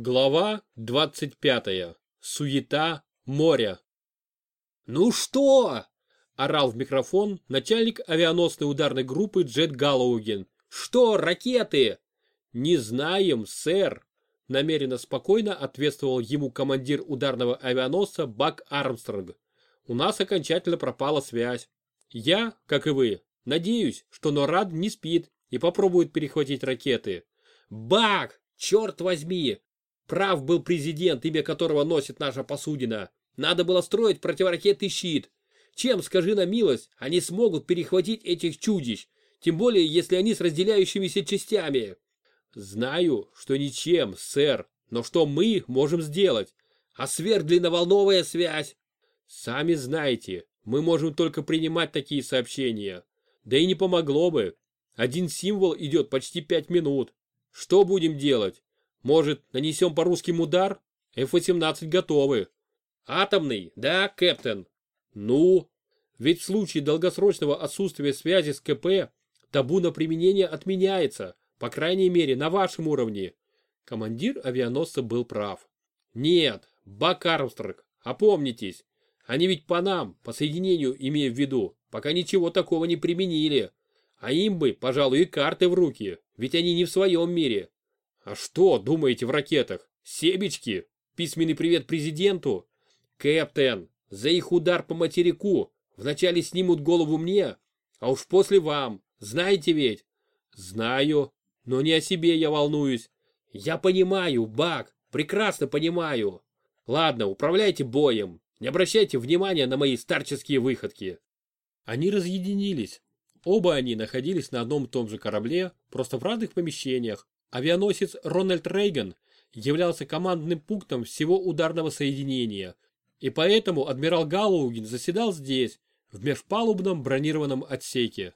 Глава 25. Суета моря. «Ну что?» – орал в микрофон начальник авианосной ударной группы Джет Галлоуген. «Что, ракеты?» «Не знаем, сэр», – намеренно спокойно ответствовал ему командир ударного авианосца Бак Армстронг. «У нас окончательно пропала связь. Я, как и вы, надеюсь, что Норад не спит и попробует перехватить ракеты». «Бак, черт возьми!» Прав был президент, имя которого носит наша посудина. Надо было строить противоракетный щит. Чем, скажи на милость, они смогут перехватить этих чудищ, тем более, если они с разделяющимися частями? Знаю, что ничем, сэр, но что мы можем сделать? А сверхдлинноволновая связь? Сами знаете, мы можем только принимать такие сообщения. Да и не помогло бы. Один символ идет почти пять минут. Что будем делать? Может, нанесем по русским удар? F-18 готовы. Атомный, да, Кэптен? Ну? Ведь в случае долгосрочного отсутствия связи с КП табу на применение отменяется, по крайней мере, на вашем уровне. Командир авианосца был прав. Нет, Бак Армстронг, опомнитесь. Они ведь по нам, по соединению имея в виду, пока ничего такого не применили. А им бы, пожалуй, и карты в руки, ведь они не в своем мире. А что, думаете, в ракетах? Себечки? Письменный привет президенту? Кэптен, за их удар по материку вначале снимут голову мне, а уж после вам. Знаете ведь? Знаю, но не о себе я волнуюсь. Я понимаю, Бак, прекрасно понимаю. Ладно, управляйте боем. Не обращайте внимания на мои старческие выходки. Они разъединились. Оба они находились на одном и том же корабле, просто в разных помещениях, Авианосец Рональд Рейган являлся командным пунктом всего ударного соединения, и поэтому адмирал Галлоугин заседал здесь, в межпалубном бронированном отсеке.